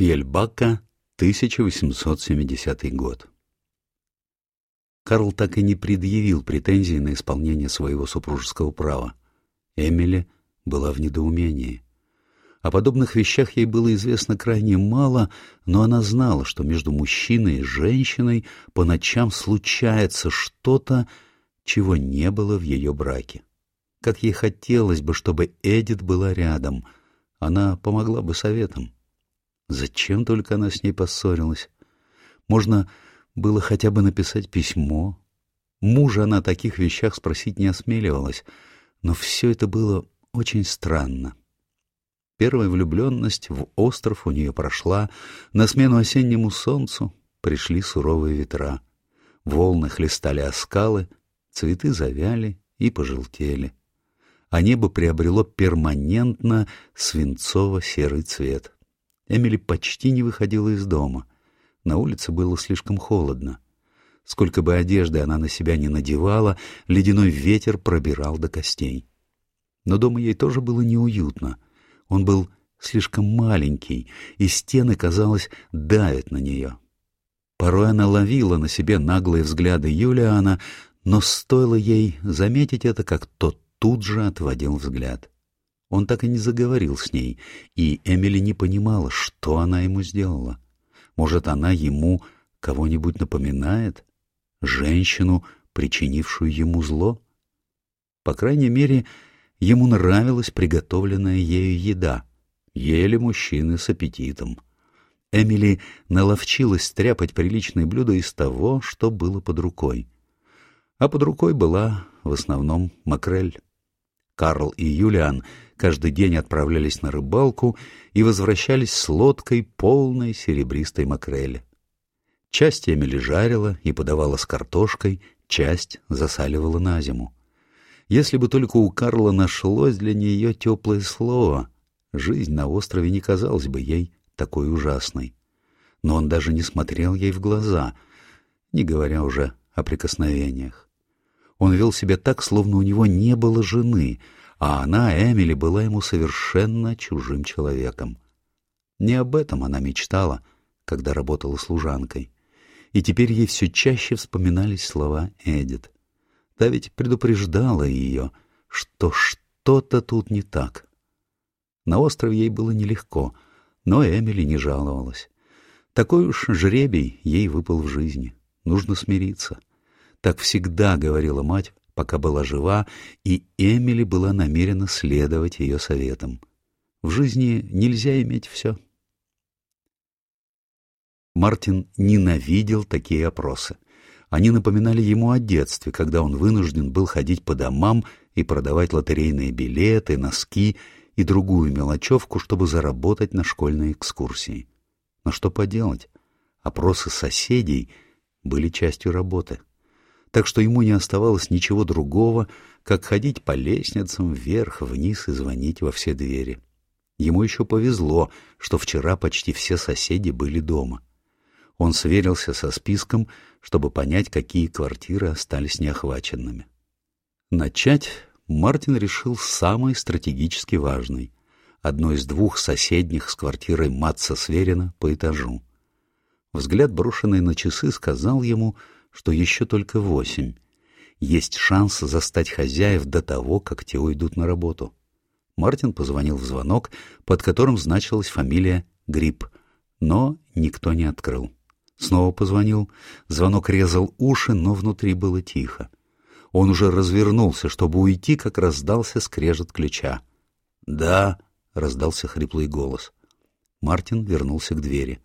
Ельбака, 1870 год. Карл так и не предъявил претензий на исполнение своего супружеского права. Эмили была в недоумении. О подобных вещах ей было известно крайне мало, но она знала, что между мужчиной и женщиной по ночам случается что-то, чего не было в ее браке. Как ей хотелось бы, чтобы Эдит была рядом, она помогла бы советом. Зачем только она с ней поссорилась? Можно было хотя бы написать письмо. Мужа она о таких вещах спросить не осмеливалась, но все это было очень странно. Первая влюбленность в остров у нее прошла, на смену осеннему солнцу пришли суровые ветра. Волны хлестали о скалы, цветы завяли и пожелтели. А небо приобрело перманентно свинцово-серый цвет. Эмили почти не выходила из дома. На улице было слишком холодно. Сколько бы одежды она на себя не надевала, ледяной ветер пробирал до костей. Но дома ей тоже было неуютно. Он был слишком маленький, и стены, казалось, давят на нее. Порой она ловила на себе наглые взгляды Юлиана, но стоило ей заметить это, как тот тут же отводил взгляд. Он так и не заговорил с ней, и Эмили не понимала, что она ему сделала. Может, она ему кого-нибудь напоминает? Женщину, причинившую ему зло? По крайней мере, ему нравилась приготовленная ею еда. Ели мужчины с аппетитом. Эмили наловчилась стряпать приличные блюда из того, что было под рукой. А под рукой была в основном макрель. Карл и Юлиан каждый день отправлялись на рыбалку и возвращались с лодкой полной серебристой макрели. Часть Эмили жарила и подавала с картошкой, часть засаливала на зиму. Если бы только у Карла нашлось для нее теплое слово, жизнь на острове не казалась бы ей такой ужасной. Но он даже не смотрел ей в глаза, не говоря уже о прикосновениях. Он вел себя так, словно у него не было жены, а она, Эмили, была ему совершенно чужим человеком. Не об этом она мечтала, когда работала служанкой. И теперь ей все чаще вспоминались слова Эдит. Та ведь предупреждала ее, что что-то тут не так. На острове ей было нелегко, но Эмили не жаловалась. Такой уж жребий ей выпал в жизни. Нужно смириться. Так всегда говорила мать, пока была жива, и Эмили была намерена следовать ее советам. В жизни нельзя иметь все. Мартин ненавидел такие опросы. Они напоминали ему о детстве, когда он вынужден был ходить по домам и продавать лотерейные билеты, носки и другую мелочевку, чтобы заработать на школьной экскурсии. Но что поделать? Опросы соседей были частью работы так что ему не оставалось ничего другого, как ходить по лестницам вверх-вниз и звонить во все двери. Ему еще повезло, что вчера почти все соседи были дома. Он сверился со списком, чтобы понять, какие квартиры остались неохваченными. Начать Мартин решил с самой стратегически важной, одной из двух соседних с квартирой Матца Сверина по этажу. Взгляд, брошенный на часы, сказал ему — что еще только восемь. Есть шанс застать хозяев до того, как те уйдут на работу. Мартин позвонил в звонок, под которым значилась фамилия Гриб, но никто не открыл. Снова позвонил. Звонок резал уши, но внутри было тихо. Он уже развернулся, чтобы уйти, как раздался скрежет ключа. «Да», — раздался хриплый голос. Мартин вернулся к двери.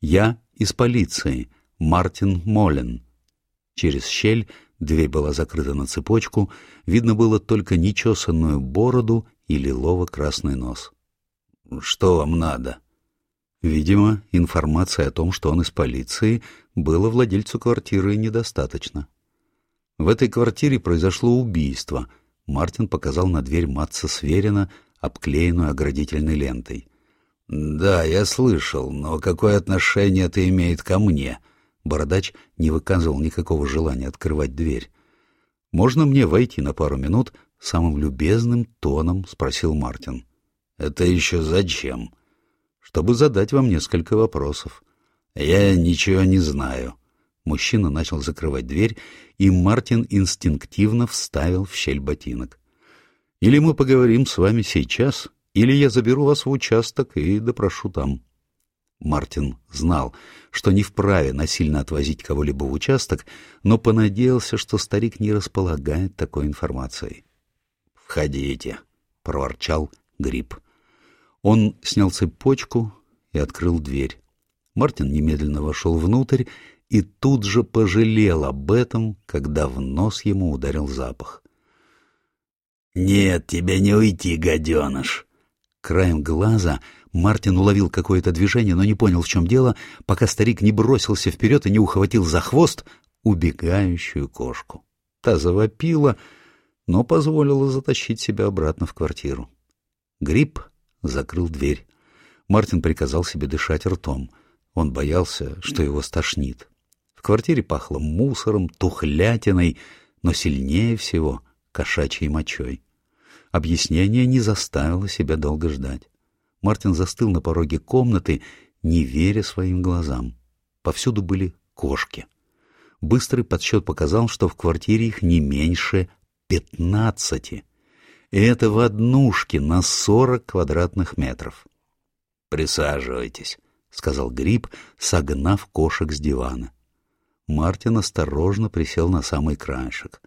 «Я из полиции. Мартин Моллен. Через щель дверь была закрыта на цепочку, видно было только нечесанную бороду и лилово-красный нос. «Что вам надо?» Видимо, информации о том, что он из полиции, было владельцу квартиры недостаточно. В этой квартире произошло убийство. Мартин показал на дверь Матца Сверина, обклеенную оградительной лентой. «Да, я слышал, но какое отношение это имеет ко мне?» Бородач не выказывал никакого желания открывать дверь. «Можно мне войти на пару минут?» — самым любезным тоном спросил Мартин. «Это еще зачем?» чтобы задать вам несколько вопросов. Я ничего не знаю. Мужчина начал закрывать дверь, и Мартин инстинктивно вставил в щель ботинок. Или мы поговорим с вами сейчас, или я заберу вас в участок и допрошу там. Мартин знал, что не вправе насильно отвозить кого-либо в участок, но понадеялся, что старик не располагает такой информацией. «Входите», — проворчал Гриб. Он снял цепочку и открыл дверь. Мартин немедленно вошел внутрь и тут же пожалел об этом, когда в нос ему ударил запах. «Нет, тебе не уйти, гаденыш!» Краем глаза Мартин уловил какое-то движение, но не понял, в чем дело, пока старик не бросился вперед и не ухватил за хвост убегающую кошку. Та завопила, но позволила затащить себя обратно в квартиру. Гриб закрыл дверь. Мартин приказал себе дышать ртом. Он боялся, что его стошнит. В квартире пахло мусором, тухлятиной, но сильнее всего кошачьей мочой. Объяснение не заставило себя долго ждать. Мартин застыл на пороге комнаты, не веря своим глазам. Повсюду были кошки. Быстрый подсчет показал, что в квартире их не меньше пятнадцати. Это в однушке на сорок квадратных метров. «Присаживайтесь», — сказал Гриб, согнав кошек с дивана. Мартин осторожно присел на самый краешек.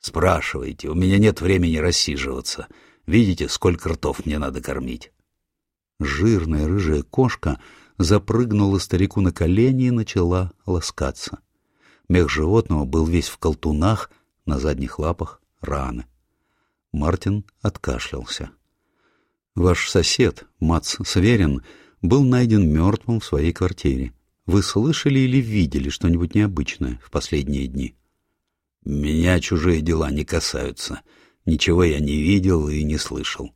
«Спрашивайте, у меня нет времени рассиживаться. Видите, сколько ртов мне надо кормить?» Жирная рыжая кошка запрыгнула старику на колени и начала ласкаться. Мех животного был весь в колтунах, на задних лапах раны. Мартин откашлялся. «Ваш сосед, Мац Сверин, был найден мертвым в своей квартире. Вы слышали или видели что-нибудь необычное в последние дни?» «Меня чужие дела не касаются. Ничего я не видел и не слышал».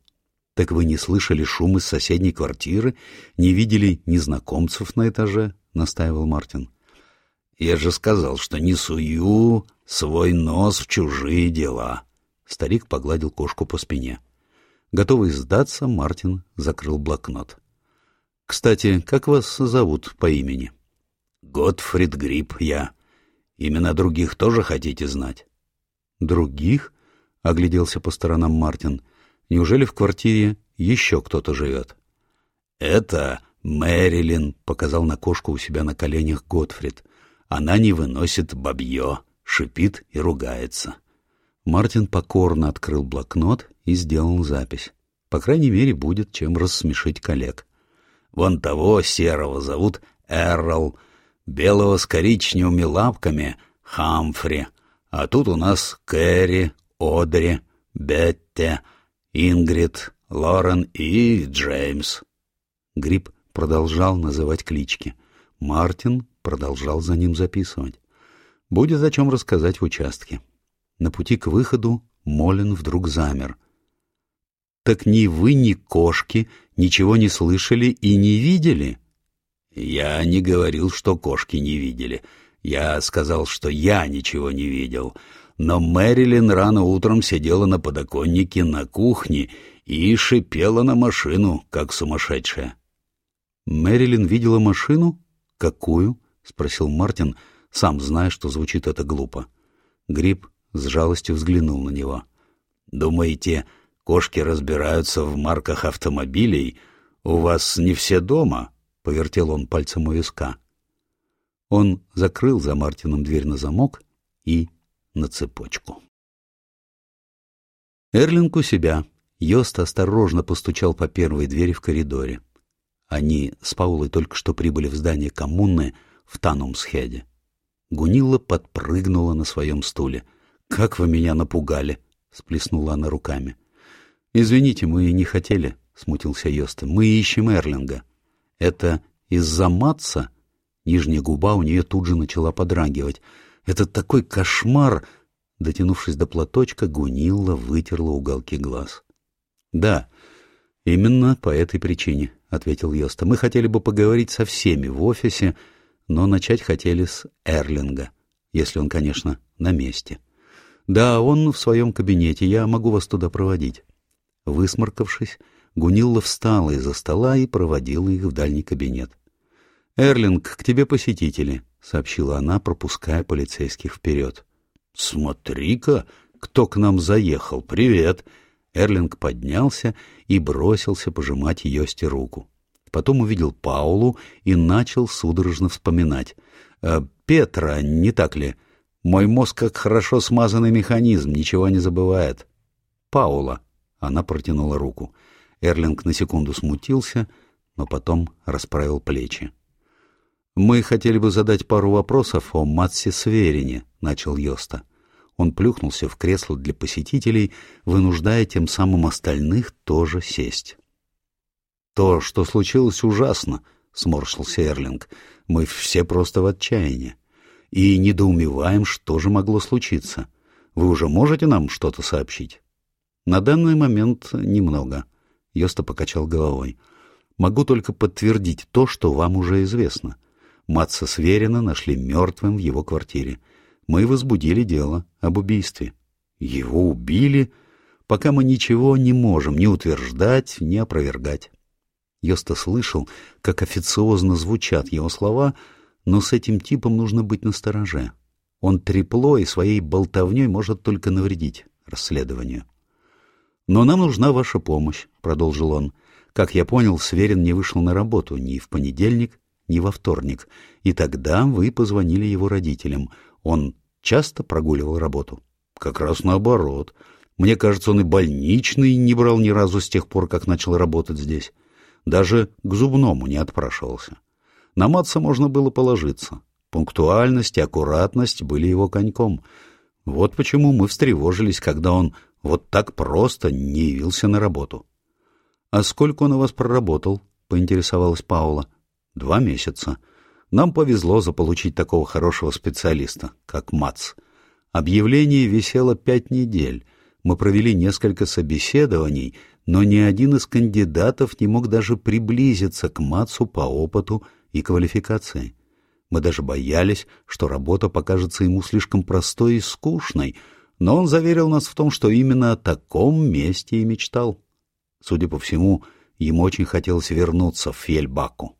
«Так вы не слышали шум из соседней квартиры? Не видели незнакомцев на этаже?» — настаивал Мартин. «Я же сказал, что не сую свой нос в чужие дела». Старик погладил кошку по спине. Готовый сдаться, Мартин закрыл блокнот. «Кстати, как вас зовут по имени?» «Готфрид Гриб, я. Имена других тоже хотите знать?» «Других?» — огляделся по сторонам Мартин. «Неужели в квартире еще кто-то живет?» «Это Мэрилин», — показал на кошку у себя на коленях Готфрид. «Она не выносит бабье, шипит и ругается». Мартин покорно открыл блокнот и сделал запись. По крайней мере, будет чем рассмешить коллег. Вон того серого зовут Эррол, белого с коричневыми лапками — Хамфри, а тут у нас Кэрри, Одри, Бетте, Ингрид, Лорен и Джеймс. Гриб продолжал называть клички. Мартин продолжал за ним записывать. Будет о чем рассказать в участке. На пути к выходу Молин вдруг замер. «Так ни вы, ни кошки ничего не слышали и не видели?» «Я не говорил, что кошки не видели. Я сказал, что я ничего не видел. Но Мэрилин рано утром сидела на подоконнике на кухне и шипела на машину, как сумасшедшая». «Мэрилин видела машину? Какую?» — спросил Мартин, сам зная, что звучит это глупо. Гриб с жалостью взглянул на него. «Думаете, кошки разбираются в марках автомобилей? У вас не все дома?» — повертел он пальцем у виска. Он закрыл за Мартином дверь на замок и на цепочку. Эрлинг у себя. Йост осторожно постучал по первой двери в коридоре. Они с Паулой только что прибыли в здание коммуны в Танумсхеде. Гунилла подпрыгнула на своем стуле. «Как вы меня напугали!» — сплеснула она руками. «Извините, мы не хотели», — смутился Йоста. «Мы ищем Эрлинга». «Это из-за Матца?» Нижняя губа у нее тут же начала подрагивать. «Это такой кошмар!» Дотянувшись до платочка, Гунилла вытерла уголки глаз. «Да, именно по этой причине», — ответил Йоста. «Мы хотели бы поговорить со всеми в офисе, но начать хотели с Эрлинга, если он, конечно, на месте». Да, он в своем кабинете, я могу вас туда проводить. Высморкавшись, Гунилла встала из-за стола и проводила их в дальний кабинет. «Эрлинг, к тебе посетители», — сообщила она, пропуская полицейских вперед. «Смотри-ка, кто к нам заехал! Привет!» Эрлинг поднялся и бросился пожимать Йости руку. Потом увидел Паулу и начал судорожно вспоминать. «Э, «Петра, не так ли? Мой мозг как хорошо смазанный механизм, ничего не забывает». «Паула», — она протянула руку. Эрлинг на секунду смутился, но потом расправил плечи. «Мы хотели бы задать пару вопросов о Матсе Сверине», — начал Йоста. Он плюхнулся в кресло для посетителей, вынуждая тем самым остальных тоже сесть. «То, что случилось, ужасно», — сморщился Эрлинг. «Мы все просто в отчаянии. И недоумеваем, что же могло случиться. Вы уже можете нам что-то сообщить?» «На данный момент немного», — Йоста покачал головой. «Могу только подтвердить то, что вам уже известно. Матса Сверина нашли мертвым в его квартире. Мы возбудили дело об убийстве. Его убили, пока мы ничего не можем ни утверждать, ни опровергать. Йоста слышал, как официозно звучат его слова, но с этим типом нужно быть настороже. Он трепло и своей болтовней может только навредить расследованию. «Но нам нужна ваша помощь», — продолжил он. «Как я понял, Сверин не вышел на работу ни в понедельник, ни во вторник, и тогда вы позвонили его родителям. Он часто прогуливал работу? Как раз наоборот. Мне кажется, он и больничный не брал ни разу с тех пор, как начал работать здесь. Даже к зубному не отпрашивался. На Матца можно было положиться. Пунктуальность и аккуратность были его коньком. Вот почему мы встревожились, когда он вот так просто не явился на работу. — А сколько он у вас проработал? — поинтересовалась Паула. — Два месяца. — нам повезло заполучить такого хорошего специалиста, как МАЦ. Объявление висело пять недель. Мы провели несколько собеседований, но ни один из кандидатов не мог даже приблизиться к МАЦу по опыту и квалификации. Мы даже боялись, что работа покажется ему слишком простой и скучной, но он заверил нас в том, что именно о таком месте и мечтал. Судя по всему, ему очень хотелось вернуться в Фельбаку.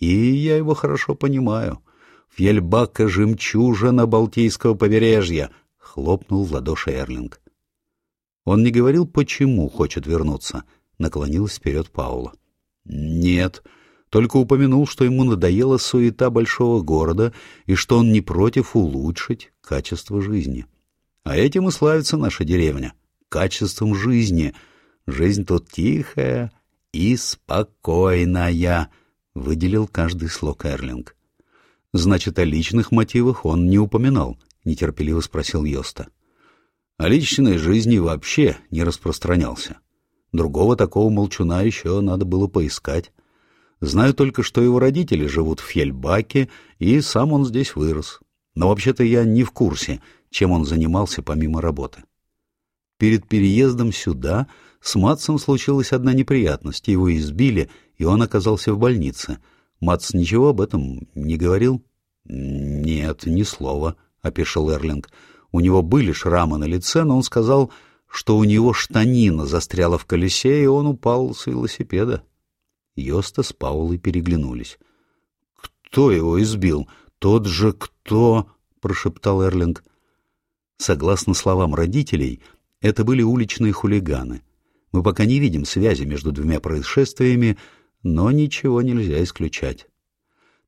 И я его хорошо понимаю. Фьельбака — жемчужина Балтийского побережья, — хлопнул в ладоши Эрлинг. Он не говорил, почему хочет вернуться, — наклонилась вперед Паула. Нет, только упомянул, что ему надоела суета большого города и что он не против улучшить качество жизни. А этим и славится наша деревня — качеством жизни. Жизнь тут тихая и спокойная выделил каждый слог Эрлинг. «Значит, о личных мотивах он не упоминал», — нетерпеливо спросил Йоста. «О личной жизни вообще не распространялся. Другого такого молчуна еще надо было поискать. Знаю только, что его родители живут в Фельбаке, и сам он здесь вырос. Но вообще-то я не в курсе, чем он занимался помимо работы. Перед переездом сюда с Матсом случилась одна неприятность, его избили, и он оказался в больнице. Матс ничего об этом не говорил? Нет, ни слова, — опешил Эрлинг. У него были шрамы на лице, но он сказал, что у него штанина застряла в колесе, и он упал с велосипеда. Йоста с Паулой переглянулись. «Кто его избил? Тот же кто?» — прошептал Эрлинг. Согласно словам родителей, это были уличные хулиганы. Мы пока не видим связи между двумя происшествиями, но ничего нельзя исключать.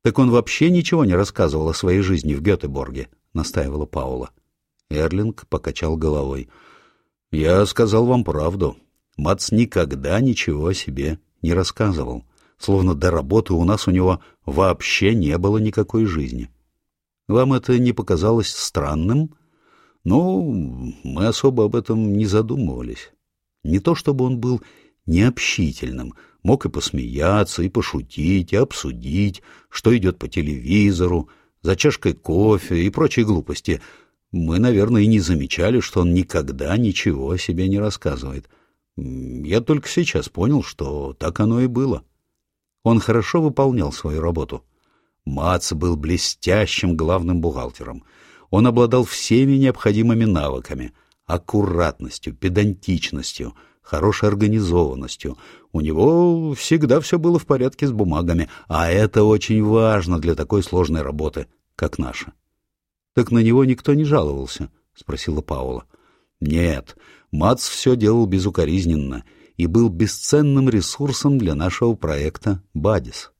«Так он вообще ничего не рассказывал о своей жизни в Гетеборге», — настаивала Паула. Эрлинг покачал головой. «Я сказал вам правду. Мац никогда ничего о себе не рассказывал, словно до работы у нас у него вообще не было никакой жизни. Вам это не показалось странным?» «Ну, мы особо об этом не задумывались. Не то чтобы он был необщительным, мог и посмеяться, и пошутить, и обсудить, что идет по телевизору, за чашкой кофе и прочие глупости. Мы, наверное, и не замечали, что он никогда ничего о себе не рассказывает. Я только сейчас понял, что так оно и было. Он хорошо выполнял свою работу. Мац был блестящим главным бухгалтером. Он обладал всеми необходимыми навыками — аккуратностью, педантичностью — хорошей организованностью. У него всегда все было в порядке с бумагами, а это очень важно для такой сложной работы, как наша. — Так на него никто не жаловался? — спросила Паула. — Нет, Мац все делал безукоризненно и был бесценным ресурсом для нашего проекта «Бадис».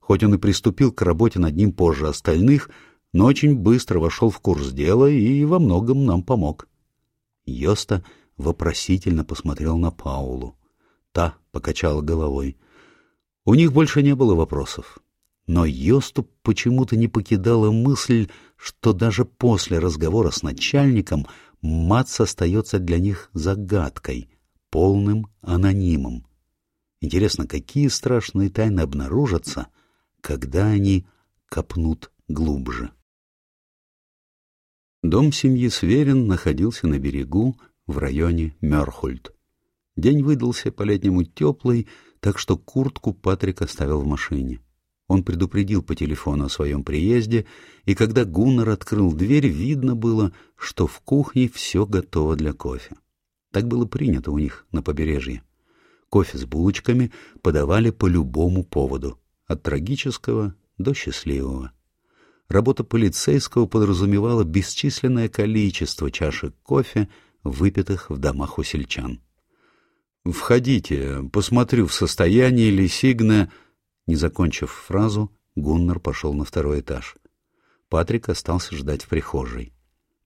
Хоть он и приступил к работе над ним позже остальных, но очень быстро вошел в курс дела и во многом нам помог. Йоста вопросительно посмотрел на Паулу. Та покачала головой. У них больше не было вопросов. Но Йосту почему-то не покидала мысль, что даже после разговора с начальником Мац остается для них загадкой, полным анонимом. Интересно, какие страшные тайны обнаружатся, когда они копнут глубже. Дом семьи Сверин находился на берегу в районе Мёрхольд. День выдался по-летнему теплый, так что куртку Патрик оставил в машине. Он предупредил по телефону о своем приезде, и когда Гуннер открыл дверь, видно было, что в кухне все готово для кофе. Так было принято у них на побережье. Кофе с булочками подавали по любому поводу, от трагического до счастливого. Работа полицейского подразумевала бесчисленное количество чашек кофе, выпитых в домах у сельчан. «Входите, посмотрю, в состоянии ли Сигна...» Не закончив фразу, Гуннар пошел на второй этаж. Патрик остался ждать в прихожей.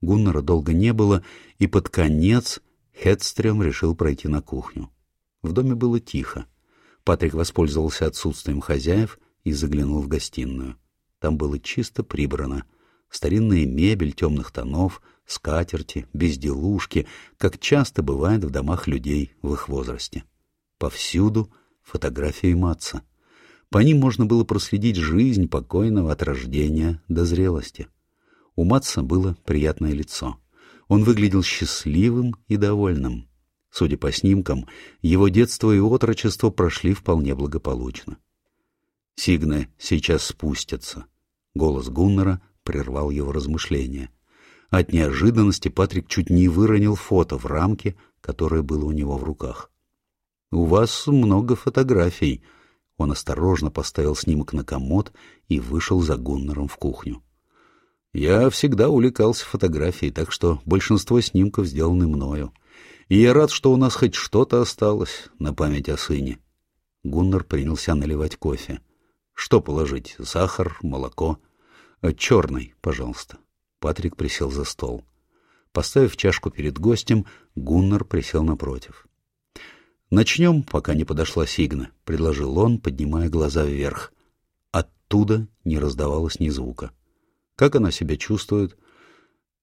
Гуннара долго не было, и под конец Хедстрем решил пройти на кухню. В доме было тихо. Патрик воспользовался отсутствием хозяев и заглянул в гостиную. Там было чисто прибрано. Старинная мебель темных тонов, скатерти, безделушки, как часто бывает в домах людей в их возрасте. Повсюду фотографии Матца. По ним можно было проследить жизнь покойного от рождения до зрелости. У Матца было приятное лицо. Он выглядел счастливым и довольным. Судя по снимкам, его детство и отрочество прошли вполне благополучно. Сигны сейчас спустятся. Голос Гуннера прервал его размышления. От неожиданности Патрик чуть не выронил фото в рамке, которое было у него в руках. «У вас много фотографий». Он осторожно поставил снимок на комод и вышел за Гуннером в кухню. «Я всегда увлекался фотографией, так что большинство снимков сделаны мною. И я рад, что у нас хоть что-то осталось на память о сыне». Гуннер принялся наливать кофе. Что положить? Сахар, молоко? Э, Черный, пожалуйста. Патрик присел за стол. Поставив чашку перед гостем, Гуннар присел напротив. «Начнем, пока не подошла Сигна», — предложил он, поднимая глаза вверх. Оттуда не раздавалось ни звука. «Как она себя чувствует?»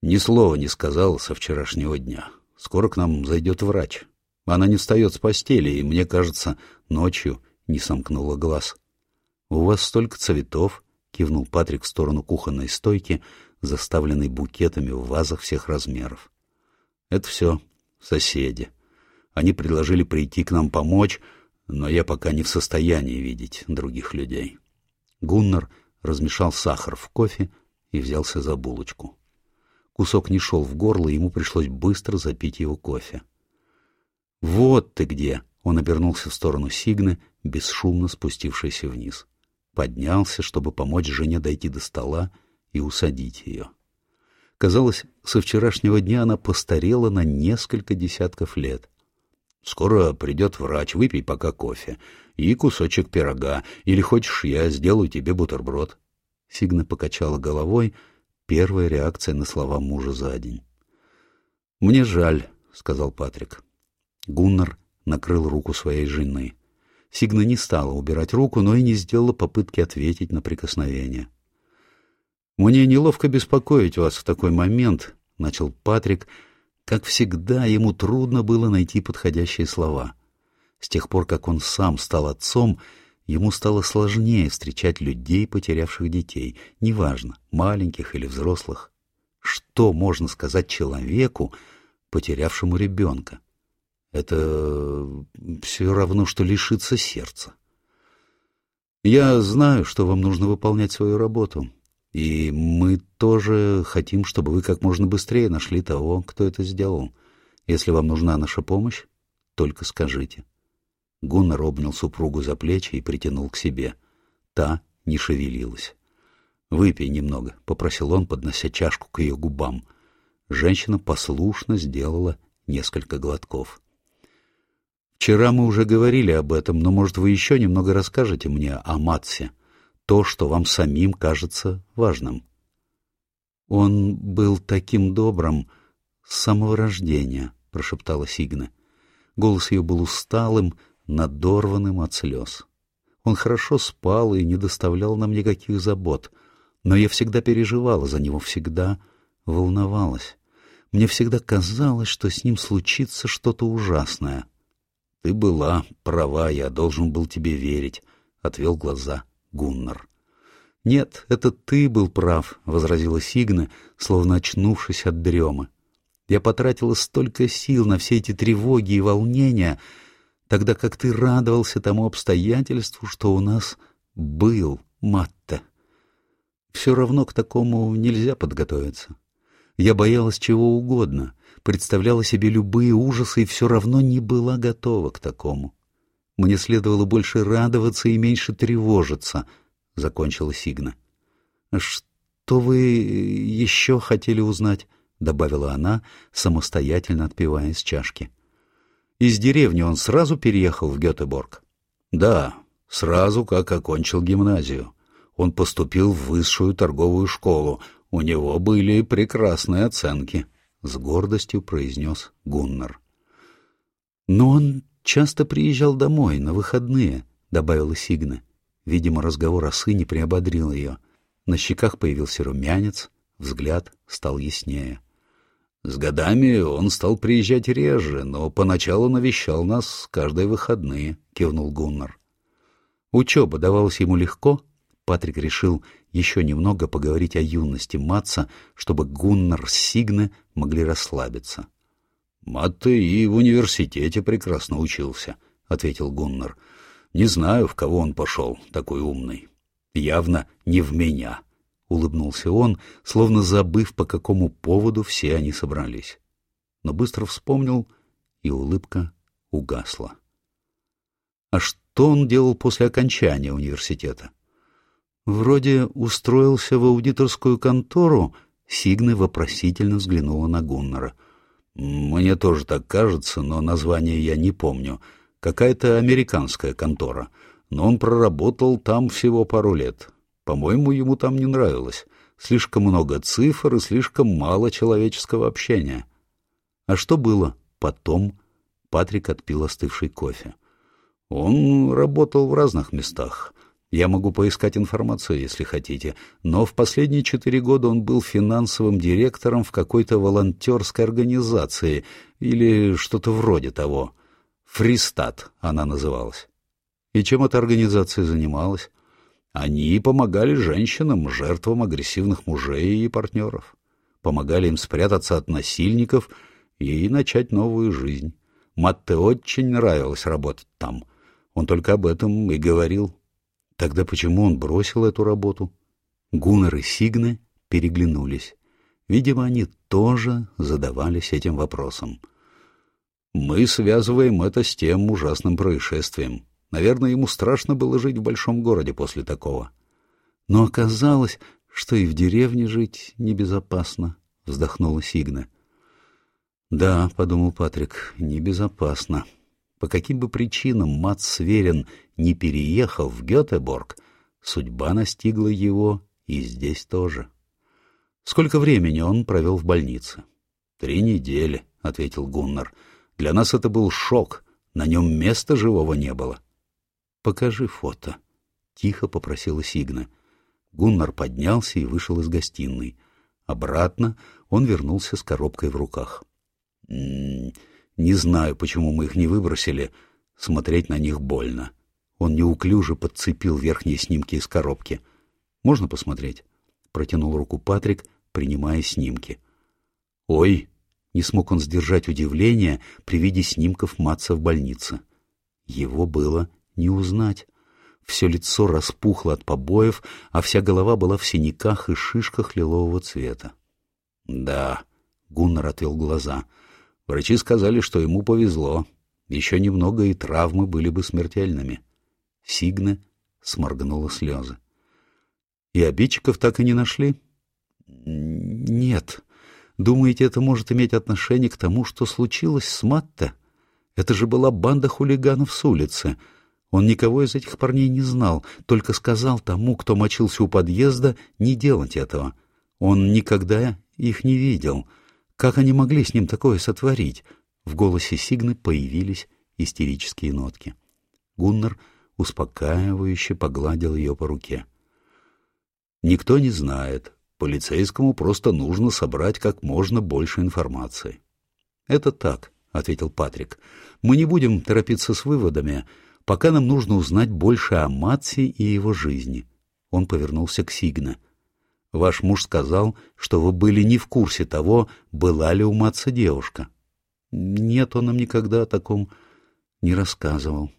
«Ни слова не сказала со вчерашнего дня. Скоро к нам зайдет врач. Она не встает с постели, и, мне кажется, ночью не сомкнула глаз». «У вас столько цветов», — кивнул Патрик в сторону кухонной стойки, заставленной букетами в вазах всех размеров. «Это все соседи. Они предложили прийти к нам помочь, но я пока не в состоянии видеть других людей». Гуннар размешал сахар в кофе и взялся за булочку. Кусок не шел в горло, ему пришлось быстро запить его кофе. «Вот ты где!» — он обернулся в сторону Сигны, бесшумно спустившейся вниз поднялся, чтобы помочь жене дойти до стола и усадить ее. Казалось, со вчерашнего дня она постарела на несколько десятков лет. «Скоро придет врач, выпей пока кофе и кусочек пирога, или хочешь, я сделаю тебе бутерброд». Сигна покачала головой, первая реакция на слова мужа за день. «Мне жаль», — сказал Патрик. Гуннар накрыл руку своей жены. Сигна не стала убирать руку, но и не сделала попытки ответить на прикосновение. «Мне неловко беспокоить вас в такой момент», — начал Патрик. Как всегда, ему трудно было найти подходящие слова. С тех пор, как он сам стал отцом, ему стало сложнее встречать людей, потерявших детей, неважно, маленьких или взрослых. Что можно сказать человеку, потерявшему ребенка? Это все равно, что лишиться сердца. Я знаю, что вам нужно выполнять свою работу, и мы тоже хотим, чтобы вы как можно быстрее нашли того, кто это сделал. Если вам нужна наша помощь, только скажите. Гуннар обнял супругу за плечи и притянул к себе. Та не шевелилась. «Выпей немного», — попросил он, поднося чашку к ее губам. Женщина послушно сделала несколько глотков. «Вчера мы уже говорили об этом, но, может, вы еще немного расскажете мне о Матсе, то, что вам самим кажется важным?» «Он был таким добрым с самого рождения», — прошептала Сигна. Голос ее был усталым, надорванным от слез. Он хорошо спал и не доставлял нам никаких забот, но я всегда переживала за него, всегда волновалась. Мне всегда казалось, что с ним случится что-то ужасное. — Ты была права, я должен был тебе верить, — отвел глаза Гуннар. — Нет, это ты был прав, — возразила Сигна, словно очнувшись от дремы. Я потратила столько сил на все эти тревоги и волнения, тогда как ты радовался тому обстоятельству, что у нас был Матте. Все равно к такому нельзя подготовиться. Я боялась чего угодно, представляла себе любые ужасы и все равно не была готова к такому. Мне следовало больше радоваться и меньше тревожиться, — закончила Сигна. — Что вы еще хотели узнать? — добавила она, самостоятельно отпивая из чашки. Из деревни он сразу переехал в Гетеборг? Да, сразу как окончил гимназию. Он поступил в высшую торговую школу. У него были прекрасные оценки, — с гордостью произнес Гуннар. Но он часто приезжал домой на выходные, — добавила Сигна. Видимо, разговор о сыне приободрил ее. На щеках появился румянец, взгляд стал яснее. С годами он стал приезжать реже, но поначалу навещал нас каждые выходные, — кивнул Гуннар. Учеба давалась ему легко. Патрик решил еще немного поговорить о юности Матца, чтобы Гуннар с Сигне могли расслабиться. — Матте и в университете прекрасно учился, — ответил Гуннар. — Не знаю, в кого он пошел, такой умный. Явно не в меня. — улыбнулся он, словно забыв, по какому поводу все они собрались. Но быстро вспомнил, и улыбка угасла. А что он делал после окончания университета? Вроде устроился в аудиторскую контору, Сигна вопросительно взглянула на Гуннера. «Мне тоже так кажется, но название я не помню. Какая-то американская контора. Но он проработал там всего пару лет. По-моему, ему там не нравилось. Слишком много цифр и слишком мало человеческого общения. А что было потом? Патрик отпил остывший кофе. Он работал в разных местах. Я могу поискать информацию, если хотите. Но в последние четыре года он был финансовым директором в какой-то волонтерской организации или что-то вроде того. «Фристат» она называлась. И чем эта организация занималась? Они помогали женщинам, жертвам агрессивных мужей и партнеров. Помогали им спрятаться от насильников и начать новую жизнь. Матте очень нравилось работать там. Он только об этом и говорил. Тогда почему он бросил эту работу? Гуннер и Сигне переглянулись. Видимо, они тоже задавались этим вопросом. «Мы связываем это с тем ужасным происшествием», Наверное, ему страшно было жить в большом городе после такого. Но оказалось, что и в деревне жить небезопасно, — вздохнула Сигна. «Да», — подумал Патрик, — «небезопасно. По каким бы причинам Мат Сверин не переехал в Гетеборг, судьба настигла его и здесь тоже». «Сколько времени он провел в больнице?» «Три недели», — ответил Гуннар. «Для нас это был шок. На нем места живого не было. «Покажи фото», — тихо попросила Сигна. Гуннар поднялся и вышел из гостиной. Обратно он вернулся с коробкой в руках. «М-м, «Не знаю, почему мы их не выбросили. Смотреть на них больно». Он неуклюже подцепил верхние снимки из коробки. «Можно посмотреть?» — протянул руку Патрик, принимая снимки. «Ой!» — не смог он сдержать удивления при виде снимков Матца в больнице. Его было не узнать. Все лицо распухло от побоев, а вся голова была в синяках и шишках лилового цвета. — Да, — Гуннар отвел глаза. Врачи сказали, что ему повезло. Еще немного, и травмы были бы смертельными. Сигна сморгнула слезы. — И обидчиков так и не нашли? — Нет. Думаете, это может иметь отношение к тому, что случилось с Матте? Это же была банда хулиганов с улицы. Он никого из этих парней не знал, только сказал тому, кто мочился у подъезда, не делать этого. Он никогда их не видел. Как они могли с ним такое сотворить? В голосе Сигны появились истерические нотки. Гуннар успокаивающе погладил ее по руке. «Никто не знает. Полицейскому просто нужно собрать как можно больше информации». «Это так», — ответил Патрик. «Мы не будем торопиться с выводами, пока нам нужно узнать больше о Матси и его жизни». Он повернулся к Сигне. «Ваш муж сказал, что вы были не в курсе того, была ли у Матса девушка». «Нет, он нам никогда о таком не рассказывал».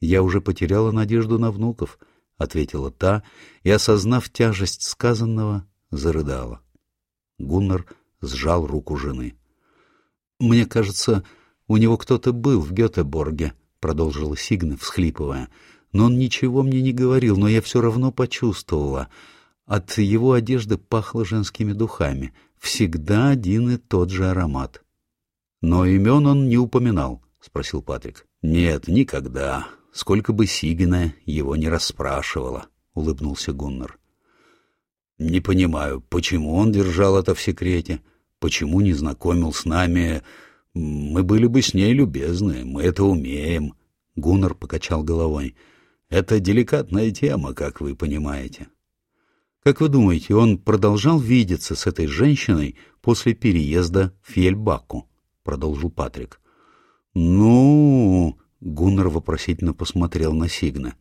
«Я уже потеряла надежду на внуков», — ответила та, и, осознав тяжесть сказанного, зарыдала. Гуннар сжал руку жены. «Мне кажется, у него кто-то был в Гетеборге», — продолжила Сигна, всхлипывая. «Но он ничего мне не говорил, но я все равно почувствовала. От его одежды пахло женскими духами. Всегда один и тот же аромат». «Но имен он не упоминал», — спросил Патрик. «Нет, никогда», сколько бы Сигина его не расспрашивала, — улыбнулся Гуннар. — Не понимаю, почему он держал это в секрете, почему не знакомил с нами. Мы были бы с ней любезны, мы это умеем. Гуннар покачал головой. — Это деликатная тема, как вы понимаете. — Как вы думаете, он продолжал видеться с этой женщиной после переезда в Фельбаку? — продолжил Патрик. — Ну, Гуннар вопросительно посмотрел на Сигна.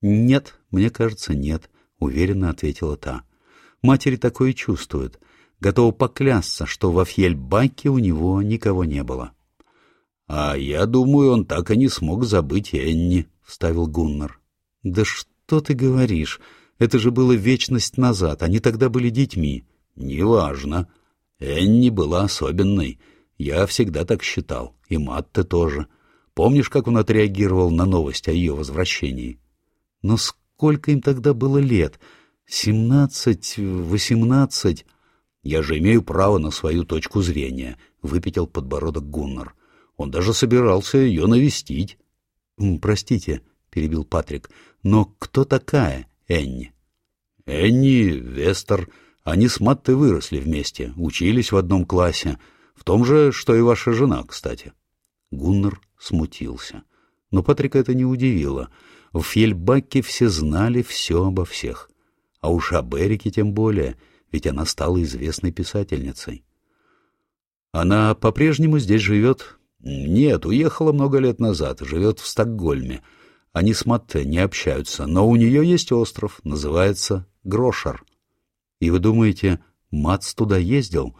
«Нет, мне кажется, нет», — уверенно ответила та. «Матери такое чувствуют. Готова поклясться, что во Фьельбаке у него никого не было». «А я думаю, он так и не смог забыть Энни», — вставил Гуннар. «Да что ты говоришь? Это же было вечность назад, они тогда были детьми». «Неважно. Энни была особенной. Я всегда так считал, и Матте тоже. Помнишь, как он отреагировал на новость о ее возвращении? Но сколько им тогда было лет? Семнадцать, восемнадцать? Я же имею право на свою точку зрения, — выпятил подбородок Гуннар. Он даже собирался ее навестить. — Простите, — перебил Патрик, — но кто такая Энни? — Энни, Вестер, они с Маттой выросли вместе, учились в одном классе, в том же, что и ваша жена, кстати. Гуннар смутился. Но Патрика это не удивило. В Фельбаке все знали все обо всех. А уж об Эрике тем более, ведь она стала известной писательницей. Она по-прежнему здесь живет? Нет, уехала много лет назад, живет в Стокгольме. Они с Матте не общаются, но у нее есть остров, называется Грошер. И вы думаете, Мац туда ездил?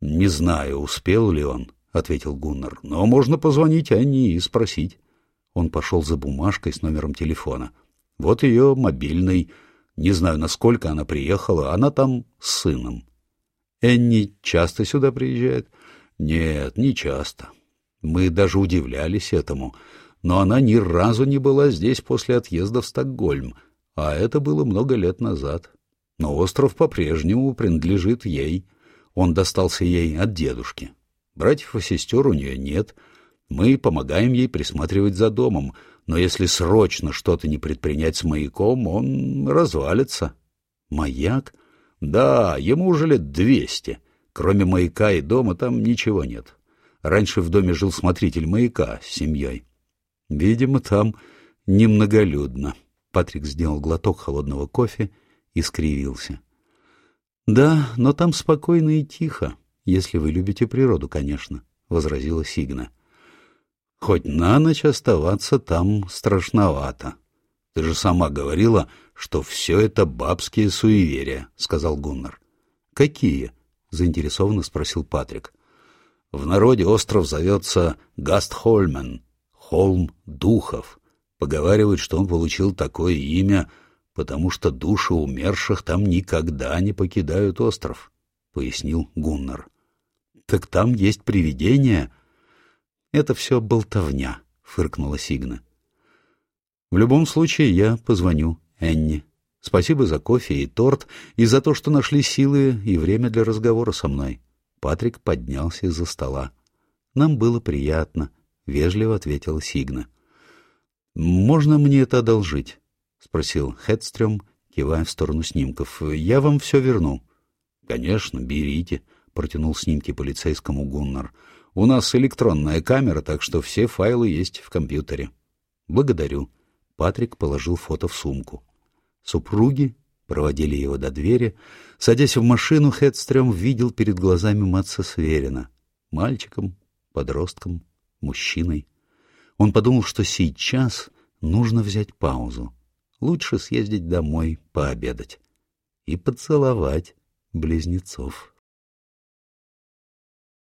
Не знаю, успел ли он ответил Гуннар. Но можно позвонить Анне и спросить. Он пошел за бумажкой с номером телефона. Вот ее мобильный. Не знаю, насколько она приехала. Она там с сыном. Энни часто сюда приезжает? Нет, не часто. Мы даже удивлялись этому. Но она ни разу не была здесь после отъезда в Стокгольм. А это было много лет назад. Но остров по-прежнему принадлежит ей. Он достался ей от дедушки. Братьев и сестер у нее нет. Мы помогаем ей присматривать за домом, но если срочно что-то не предпринять с маяком, он развалится. Маяк? Да, ему уже лет двести. Кроме маяка и дома там ничего нет. Раньше в доме жил смотритель маяка с семьей. Видимо, там немноголюдно. Патрик сделал глоток холодного кофе и скривился. Да, но там спокойно и тихо. Если вы любите природу, конечно, — возразила Сигна. — Хоть на ночь оставаться там страшновато. Ты же сама говорила, что все это бабские суеверия, — сказал Гуннар. — Какие? — заинтересованно спросил Патрик. — В народе остров зовется Гастхольмен, холм духов. Поговаривают, что он получил такое имя, потому что души умерших там никогда не покидают остров, — пояснил Гуннар. Так там есть привидения. Это все болтовня, фыркнула Сигна. В любом случае я позвоню Энни. Спасибо за кофе и торт, и за то, что нашли силы и время для разговора со мной. Патрик поднялся из-за стола. Нам было приятно, — вежливо ответила Сигна. — Можно мне это одолжить? — спросил Хедстрём, кивая в сторону снимков. — Я вам все верну. — Конечно, берите, — протянул снимки полицейскому Гуннар. — У нас электронная камера, так что все файлы есть в компьютере. — Благодарю. Патрик положил фото в сумку. Супруги проводили его до двери. Садясь в машину, Хедстрём видел перед глазами Матса Сверина. Мальчиком, подростком, мужчиной. Он подумал, что сейчас нужно взять паузу. Лучше съездить домой пообедать и поцеловать близнецов.